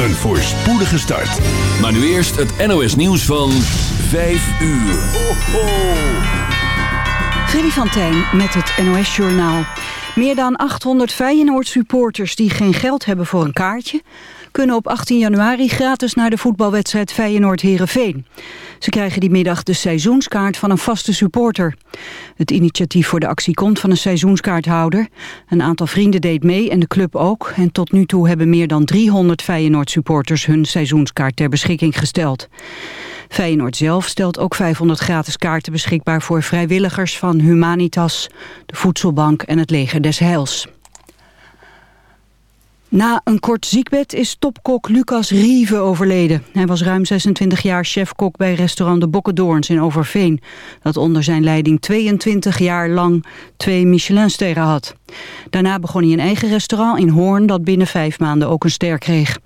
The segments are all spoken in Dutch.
Een voorspoedige start. Maar nu eerst het NOS nieuws van 5 uur. Ho, ho. Freddy van Tijn met het NOS Journaal. Meer dan 800 Feyenoord supporters die geen geld hebben voor een kaartje... kunnen op 18 januari gratis naar de voetbalwedstrijd Feyenoord-Herenveen. Ze krijgen die middag de seizoenskaart van een vaste supporter. Het initiatief voor de actie komt van een seizoenskaarthouder. Een aantal vrienden deed mee en de club ook. En tot nu toe hebben meer dan 300 Feyenoord supporters hun seizoenskaart ter beschikking gesteld. Feyenoord zelf stelt ook 500 gratis kaarten beschikbaar voor vrijwilligers van Humanitas, de Voedselbank en het Leger des Heils. Na een kort ziekbed is topkok Lucas Rieve overleden. Hij was ruim 26 jaar chefkok bij restaurant De Bokkendoorns in Overveen... dat onder zijn leiding 22 jaar lang twee Michelinsterren had. Daarna begon hij een eigen restaurant in Hoorn... dat binnen vijf maanden ook een ster kreeg.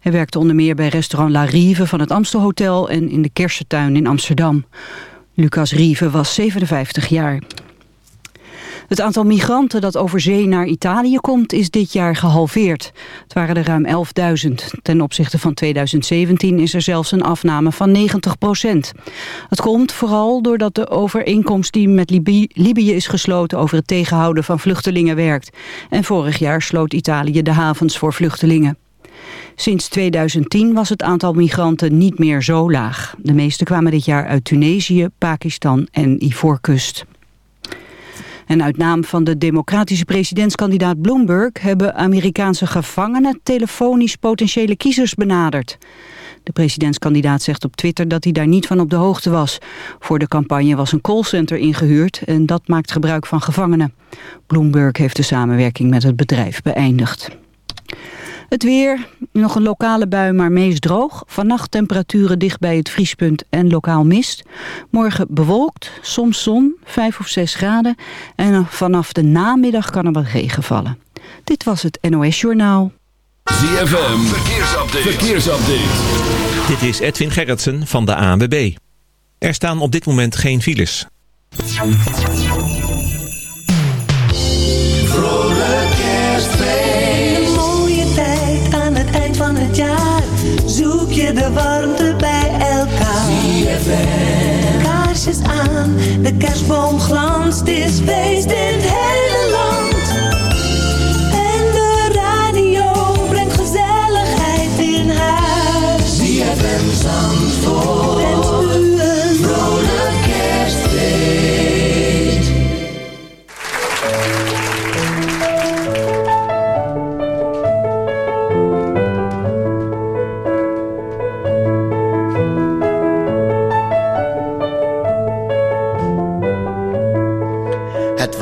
Hij werkte onder meer bij restaurant La Rive van het Amstelhotel... en in de Kersentuin in Amsterdam. Lucas Rieve was 57 jaar. Het aantal migranten dat over zee naar Italië komt is dit jaar gehalveerd. Het waren er ruim 11.000. Ten opzichte van 2017 is er zelfs een afname van 90 procent. Het komt vooral doordat de overeenkomst die met Libië, Libië is gesloten over het tegenhouden van vluchtelingen werkt. En vorig jaar sloot Italië de havens voor vluchtelingen. Sinds 2010 was het aantal migranten niet meer zo laag. De meeste kwamen dit jaar uit Tunesië, Pakistan en Ivoorkust. En uit naam van de democratische presidentskandidaat Bloomberg... hebben Amerikaanse gevangenen telefonisch potentiële kiezers benaderd. De presidentskandidaat zegt op Twitter dat hij daar niet van op de hoogte was. Voor de campagne was een callcenter ingehuurd en dat maakt gebruik van gevangenen. Bloomberg heeft de samenwerking met het bedrijf beëindigd. Het weer, nog een lokale bui, maar meest droog. Vannacht temperaturen dicht bij het vriespunt en lokaal mist. Morgen bewolkt, soms zon, 5 of 6 graden. En vanaf de namiddag kan er wat regen vallen. Dit was het NOS Journaal. ZFM, verkeersupdate. verkeersupdate. Dit is Edwin Gerritsen van de ANWB. Er staan op dit moment geen files. Warmte bij elkaar. Kaarsjes aan, de kerstboom glanst, is feest in het hele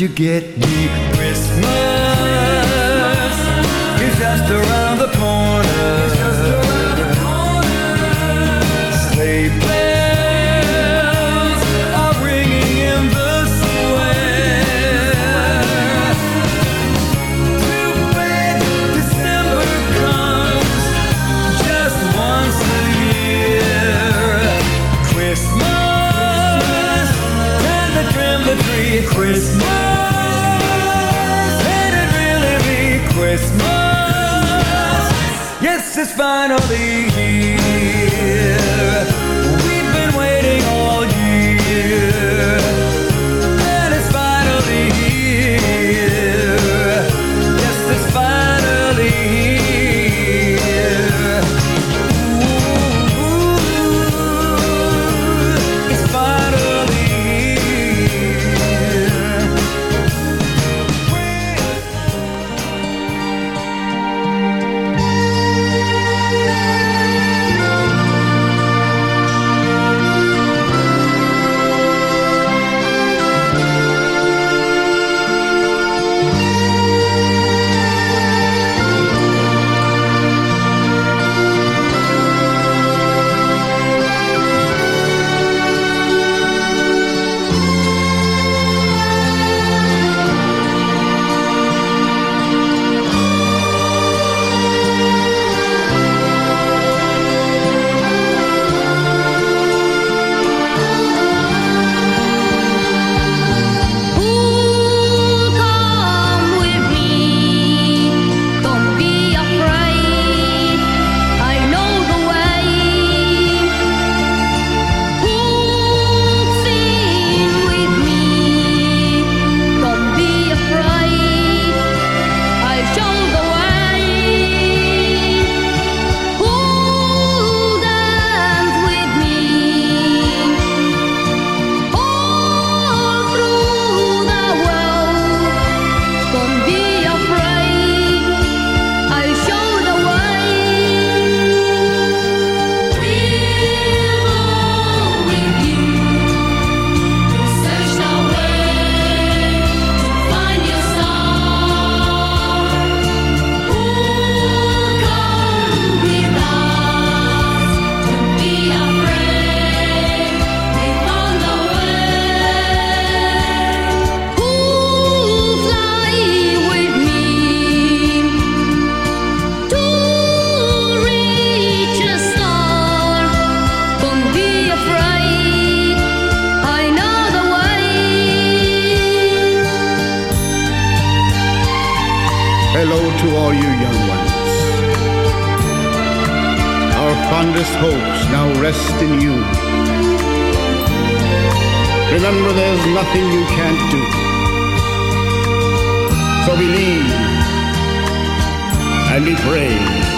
You get me? Brave.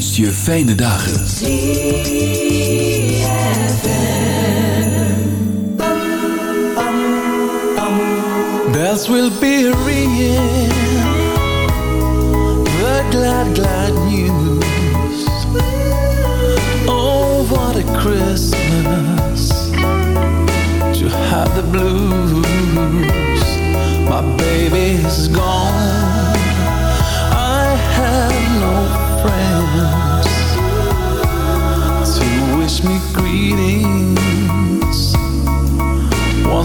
wenst je fijne dagen. Bells will be ringing. The glad, glad news. Oh, what a Christmas to have the blues. My baby's gone.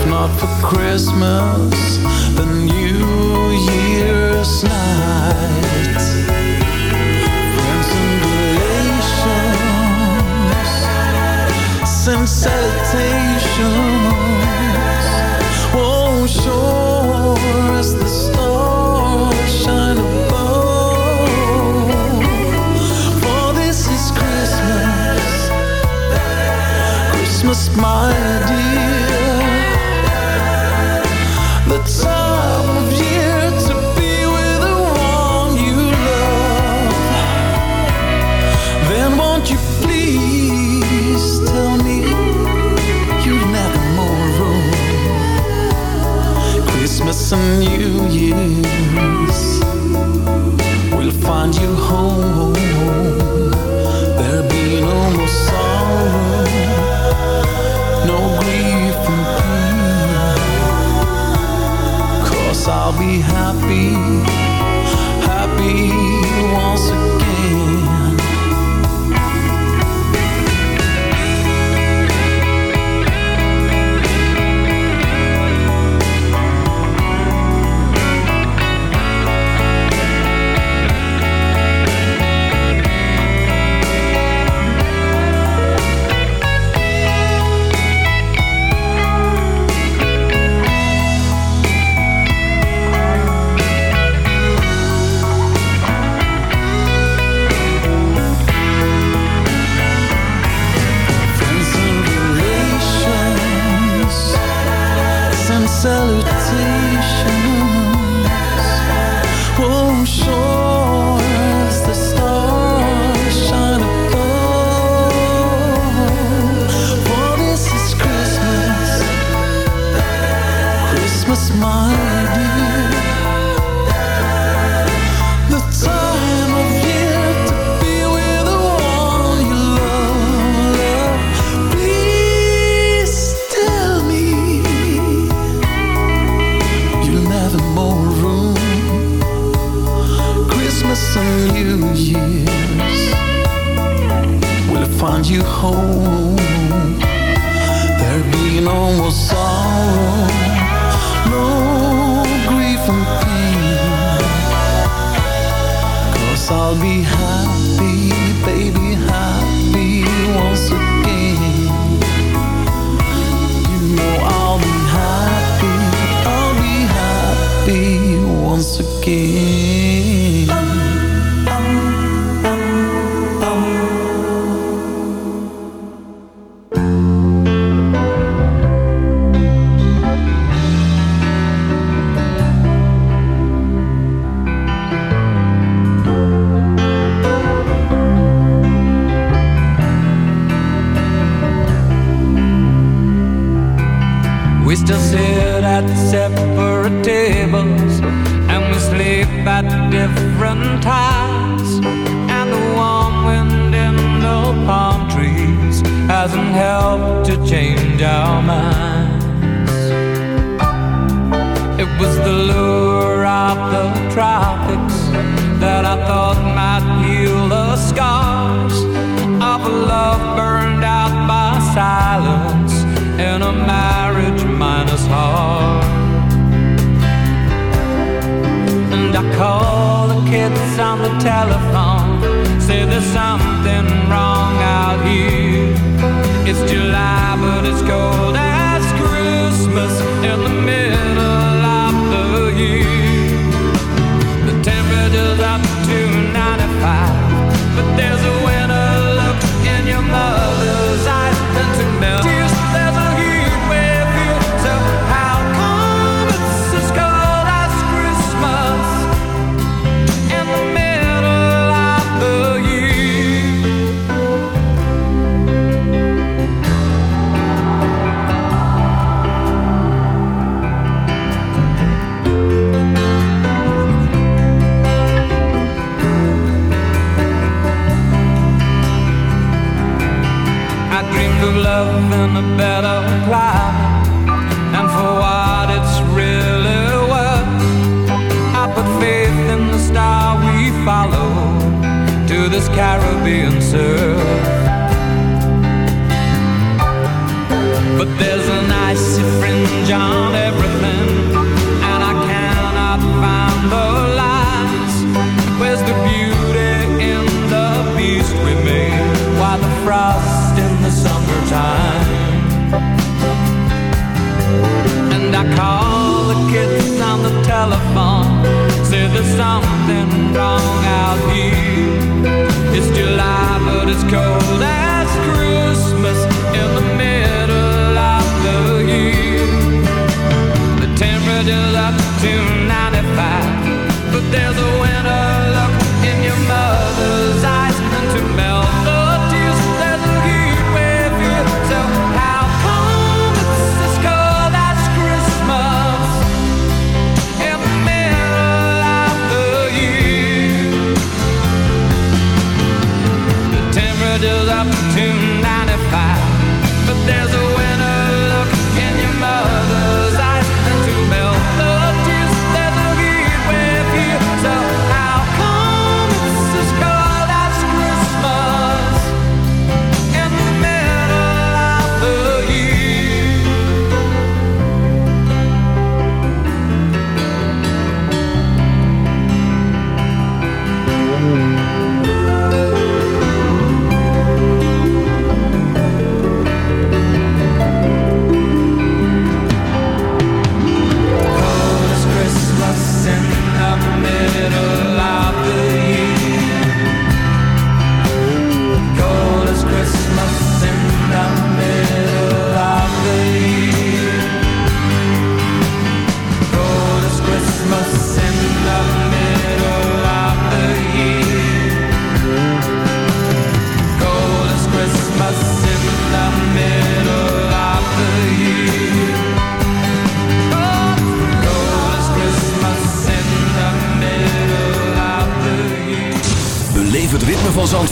if not for Christmas, the New Year's night. Friends and relations, sensations. Oh, sure as the stars shine above. For this is Christmas, Christmas, my dear. some new follow to this Caribbean surf. But there's an icy fringe on everything, and I cannot find the lies. Where's the beauty in the beast we made? Why the frost in the summertime? And I call the kids on the telephone there's something wrong out here. It's July, but it's cold as Christmas in the middle of the year. The temperature's up to 95, but there's a winter.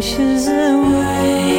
washes away.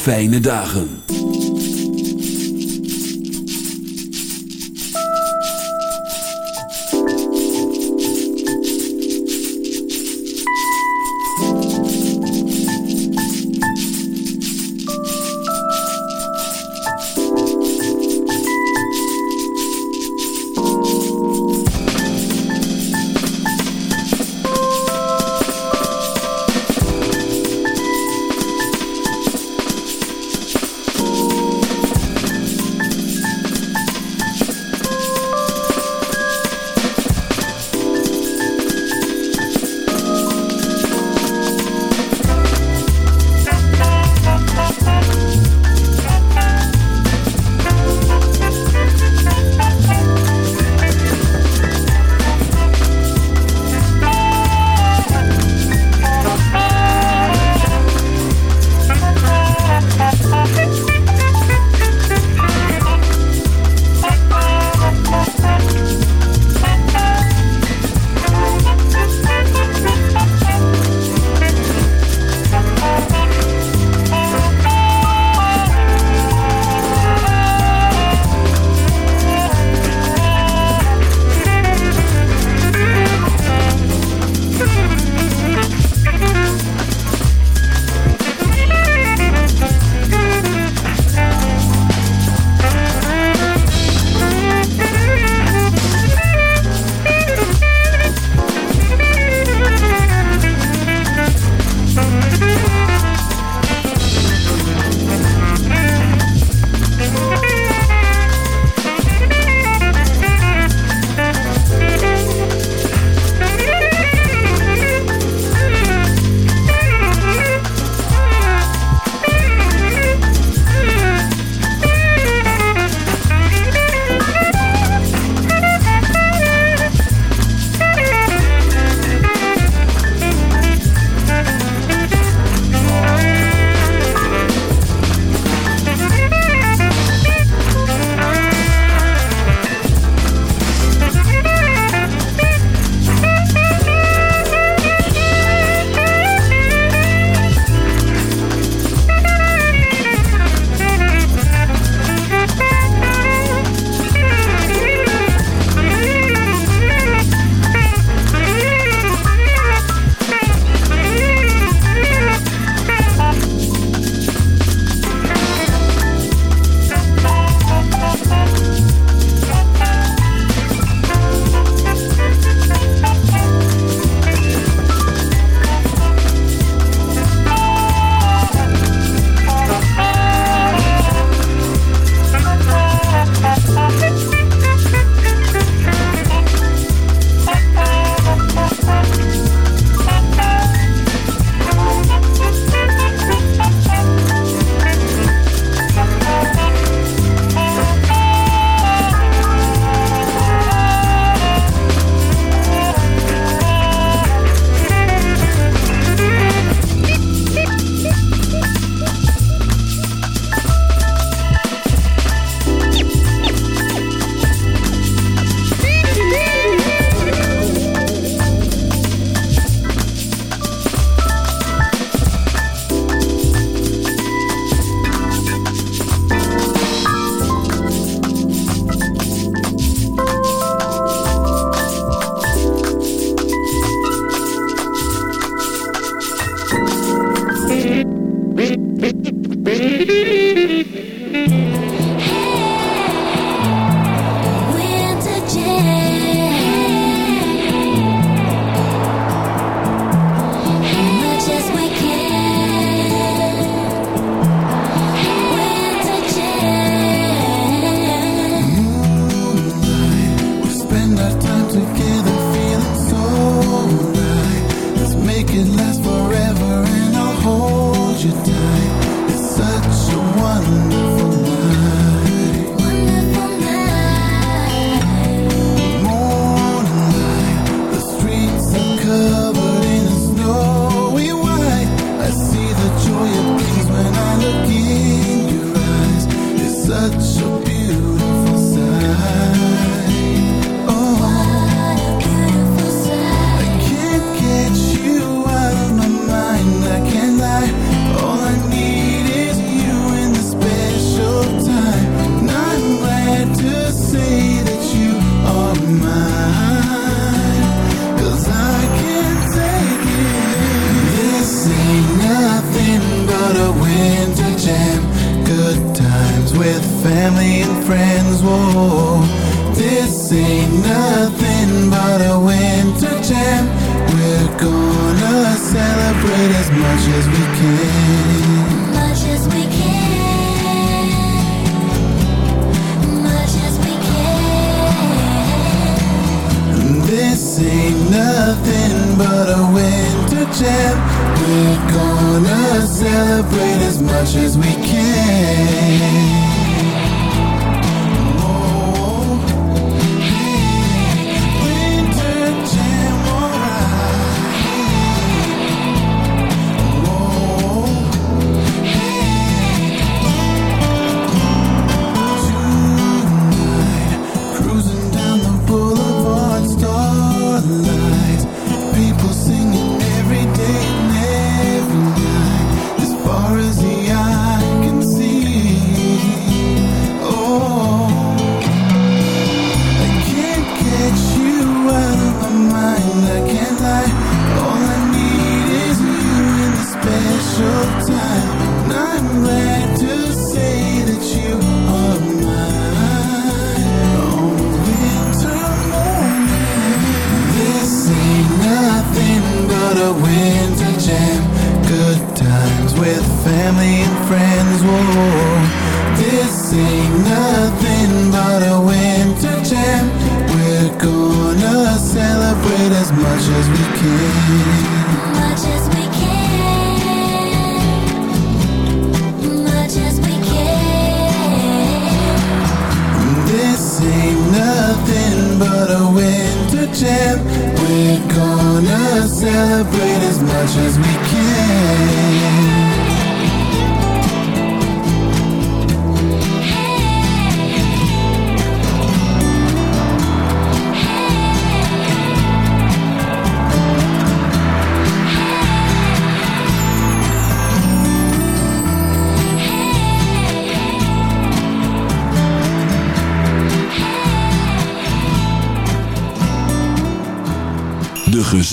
Fijne dagen. It's such a wonder.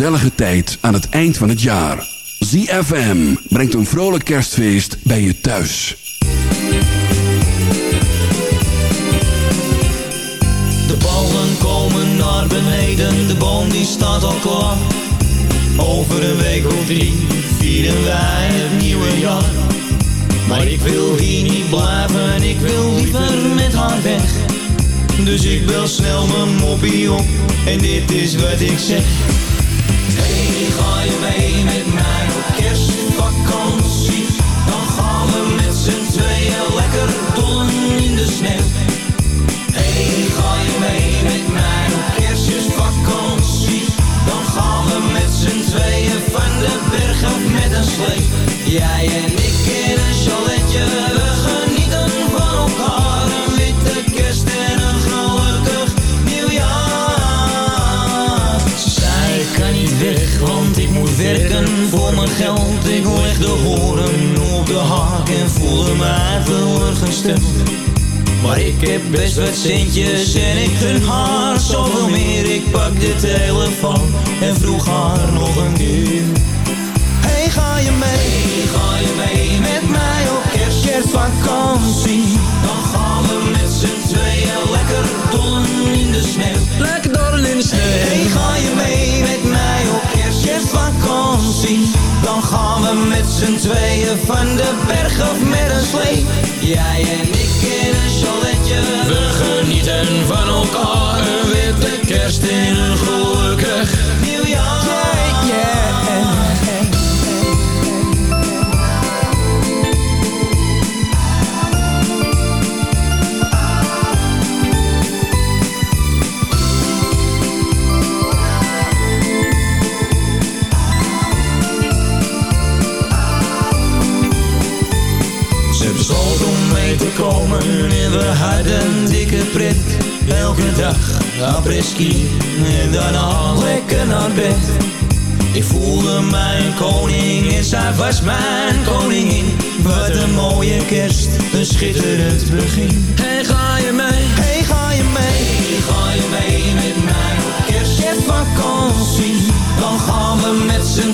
gezellige tijd aan het eind van het jaar. ZFM brengt een vrolijk kerstfeest bij je thuis. De ballen komen naar beneden, de boom die staat al klaar. Over een week of drie vieren wij het nieuwe jaar. Maar ik wil hier niet blijven, ik wil liever met haar weg. Dus ik bel snel mijn mobiel op en dit is wat ik zeg.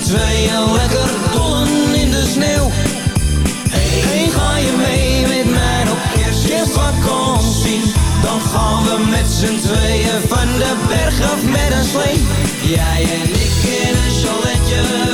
tweeën lekker dollen in de sneeuw. Hey, hey ga je mee met mij op kerstvakantie? Dan gaan we met z'n tweeën van de berg af met een slee. Jij en ik in een chaletje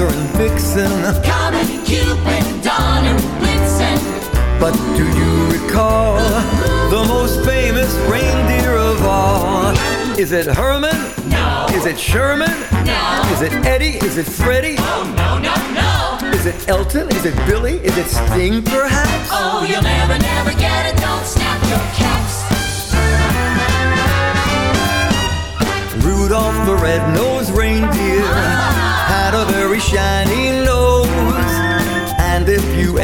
And and Vixen. Comet Cupid, Donner and Blitzen. But do you recall the most famous reindeer of all? Is it Herman? No. Is it Sherman? No. Is it Eddie? Is it Freddie? Oh, no, no, no. Is it Elton? Is it Billy? Is it Sting, perhaps? Oh, you'll never, never get it. Don't snap your caps. Rudolph the red-nosed reindeer ah.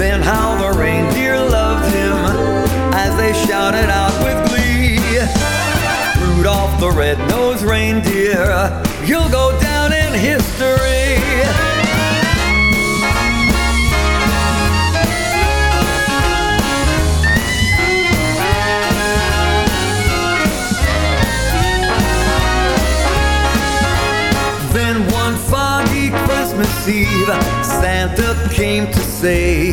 Then how the reindeer loved him as they shouted out with glee. Rudolph the red-nosed reindeer, you'll go down in history. Eve, Santa came to say,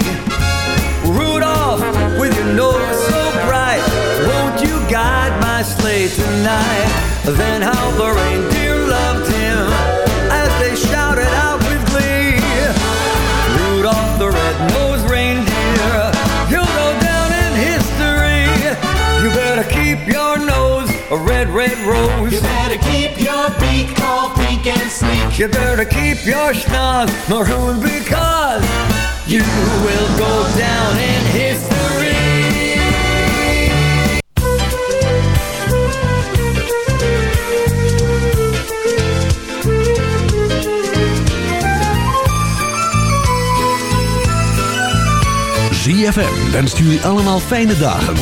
Rudolph, with your nose so bright, won't you guide my sleigh tonight? Then how the reindeer loved him as they shouted out with glee. Rudolph the red-nosed a red, red rose. You better keep your beak all pink and sleek. You better keep your schnoz maroon because you will go down in history. ZFM wenst jullie allemaal fijne dagen.